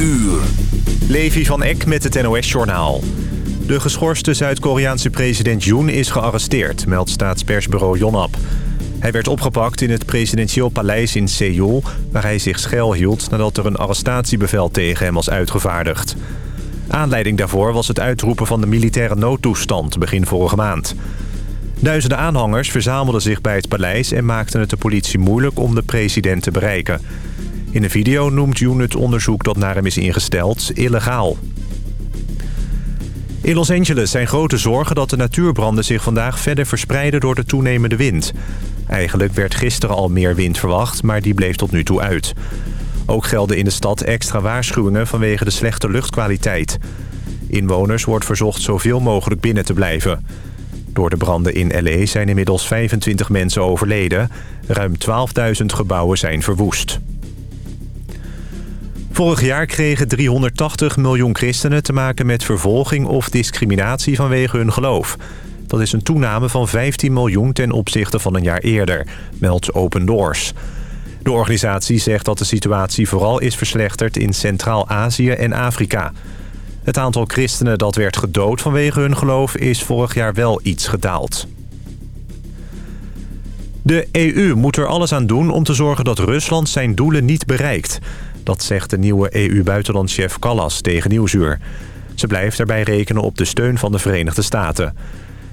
uur. Levi van Eck met het NOS-journaal. De geschorste Zuid-Koreaanse president Yoon is gearresteerd, meldt staatspersbureau Yonhap. Hij werd opgepakt in het presidentieel paleis in Seoul... waar hij zich schuilhield nadat er een arrestatiebevel tegen hem was uitgevaardigd. Aanleiding daarvoor was het uitroepen van de militaire noodtoestand begin vorige maand. Duizenden aanhangers verzamelden zich bij het paleis... en maakten het de politie moeilijk om de president te bereiken. In een video noemt Yoon het onderzoek dat naar hem is ingesteld illegaal. In Los Angeles zijn grote zorgen dat de natuurbranden zich vandaag verder verspreiden door de toenemende wind. Eigenlijk werd gisteren al meer wind verwacht, maar die bleef tot nu toe uit. Ook gelden in de stad extra waarschuwingen vanwege de slechte luchtkwaliteit. Inwoners wordt verzocht zoveel mogelijk binnen te blijven. Door de branden in L.A. zijn inmiddels 25 mensen overleden. Ruim 12.000 gebouwen zijn verwoest. Vorig jaar kregen 380 miljoen christenen te maken met vervolging of discriminatie vanwege hun geloof. Dat is een toename van 15 miljoen ten opzichte van een jaar eerder, meldt Open Doors. De organisatie zegt dat de situatie vooral is verslechterd in Centraal-Azië en Afrika. Het aantal christenen dat werd gedood vanwege hun geloof is vorig jaar wel iets gedaald. De EU moet er alles aan doen om te zorgen dat Rusland zijn doelen niet bereikt. Dat zegt de nieuwe EU-buitenlandchef Callas tegen Nieuwsuur. Ze blijft daarbij rekenen op de steun van de Verenigde Staten.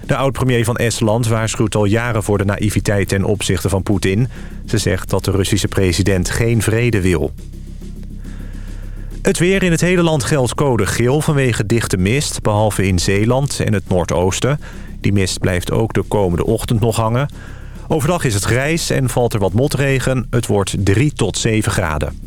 De oud-premier van Estland waarschuwt al jaren voor de naïviteit ten opzichte van Poetin. Ze zegt dat de Russische president geen vrede wil. Het weer in het hele land geldt code geel vanwege dichte mist... behalve in Zeeland en het Noordoosten. Die mist blijft ook de komende ochtend nog hangen. Overdag is het grijs en valt er wat motregen. Het wordt 3 tot 7 graden.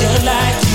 Girl like you.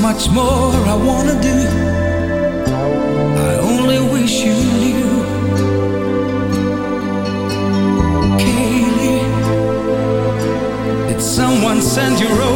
much more I wanna do. I only wish you knew. Kaylee, did someone send you rose?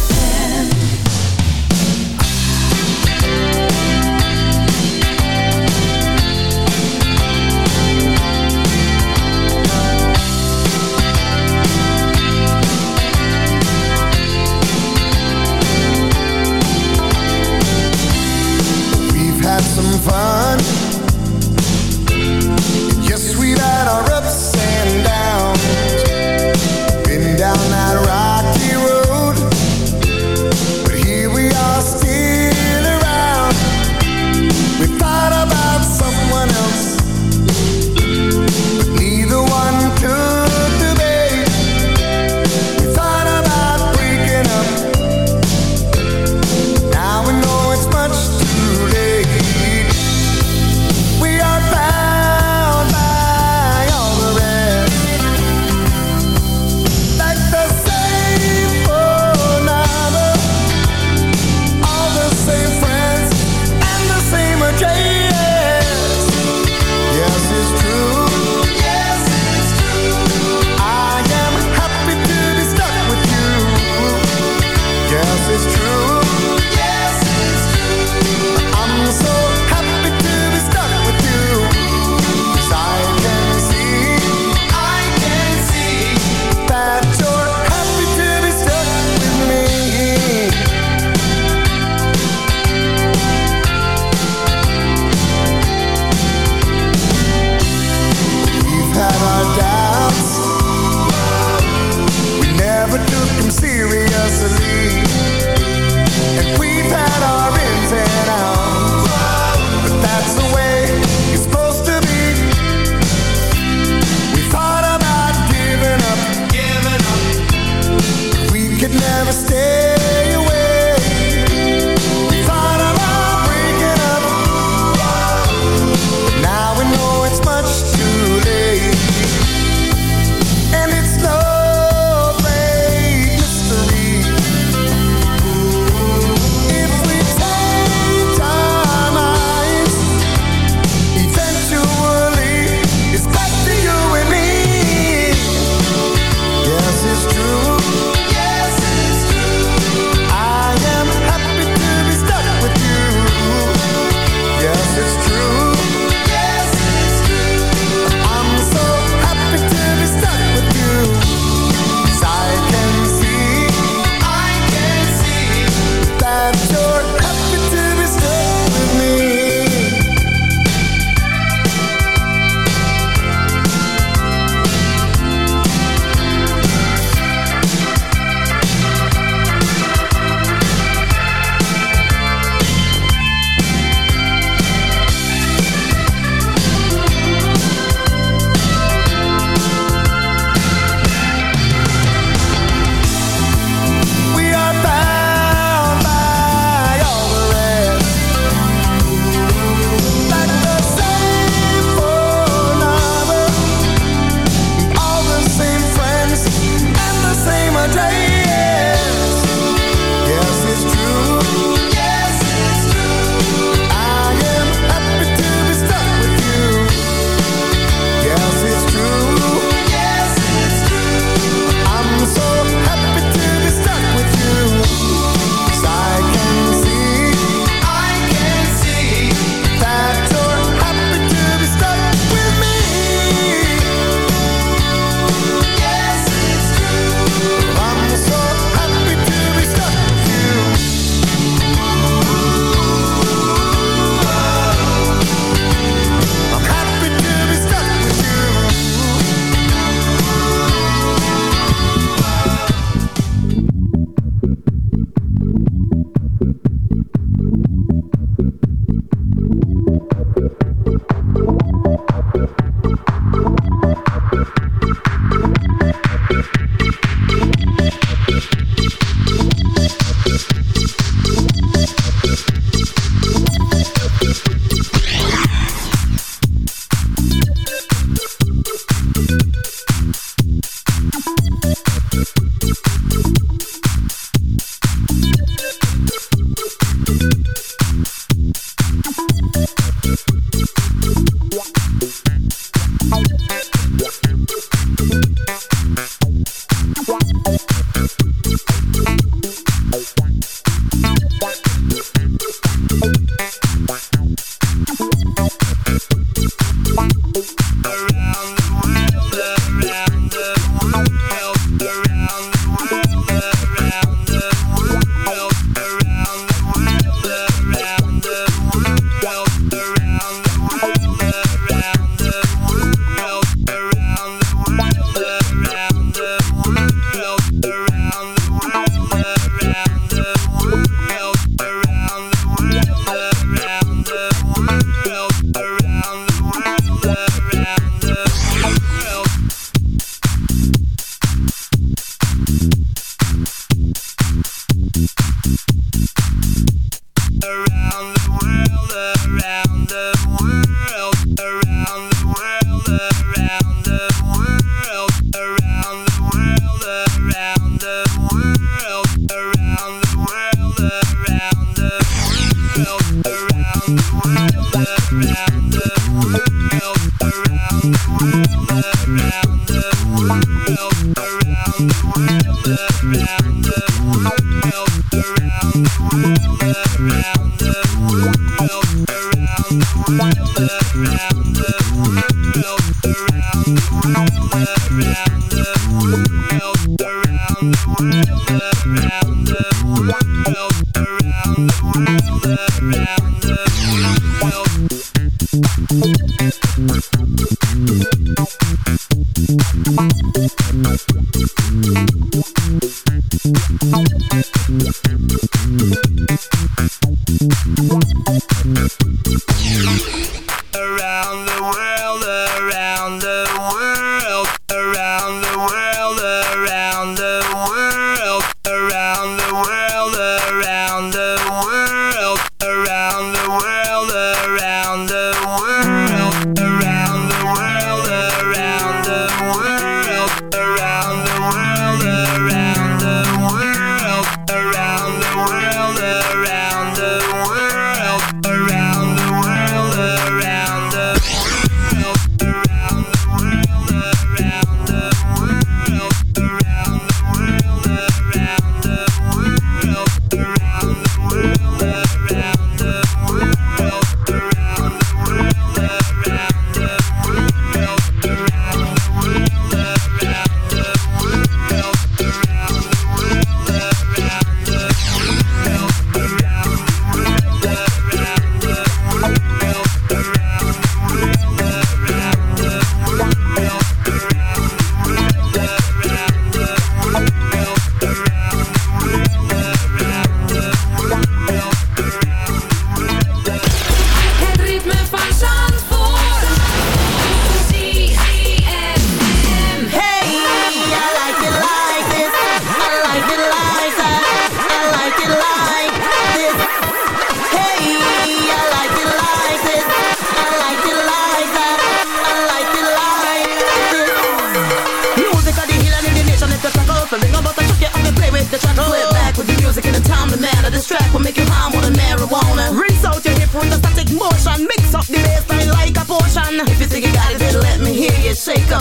Thank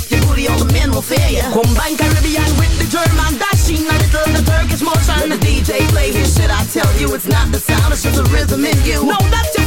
up your booty, all the men will fear ya. Combine Caribbean with the German dashing, a little of the Turkish motion. Let the DJ play his shit, I tell you, it's not the sound, it's just the rhythm in you. No, that's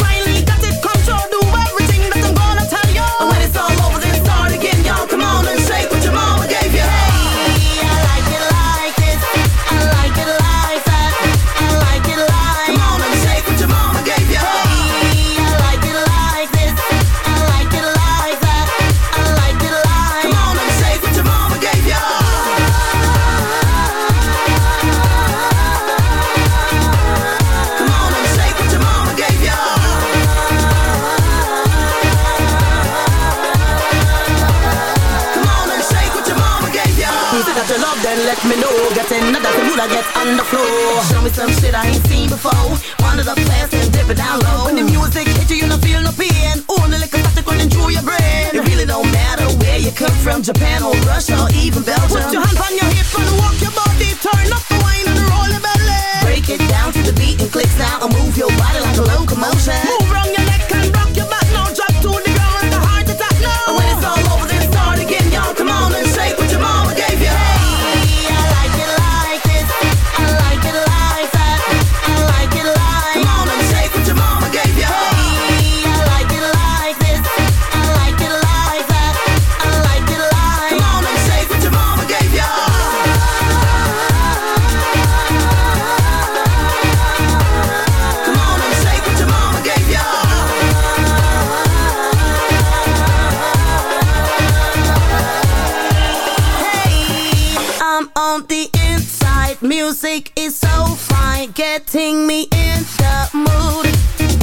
Me know Get another computer gets on the floor. Show me some shit I ain't seen before. One of the best. and dip it down low. When the music hit you, you don't feel no pain. Only the liquor plastic running through your brain. It really don't matter where you come from, Japan or Russia or even Belgium. Put your hands on your hips and walk your body. Turn up the wine and roll your belly. Break it down to the beat and clicks now and move your body like a locomotion. Move on your is so fine, getting me in the mood.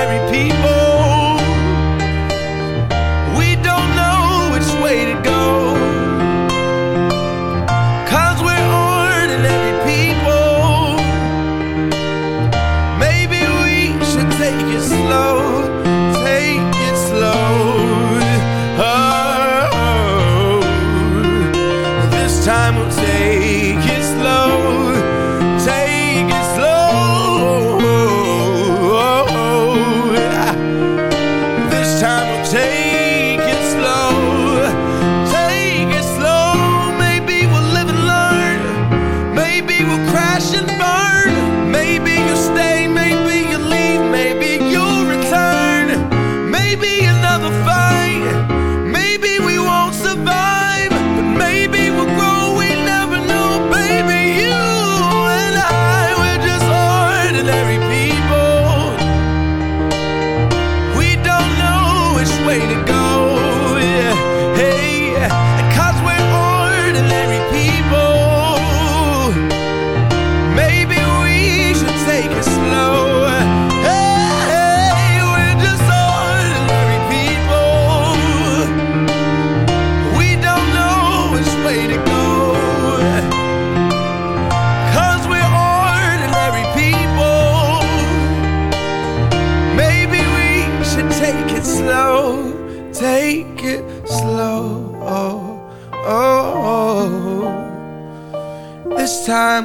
ordinary people.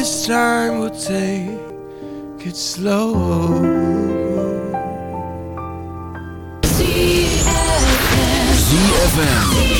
this time we'll take it slow. ZFM. Rising,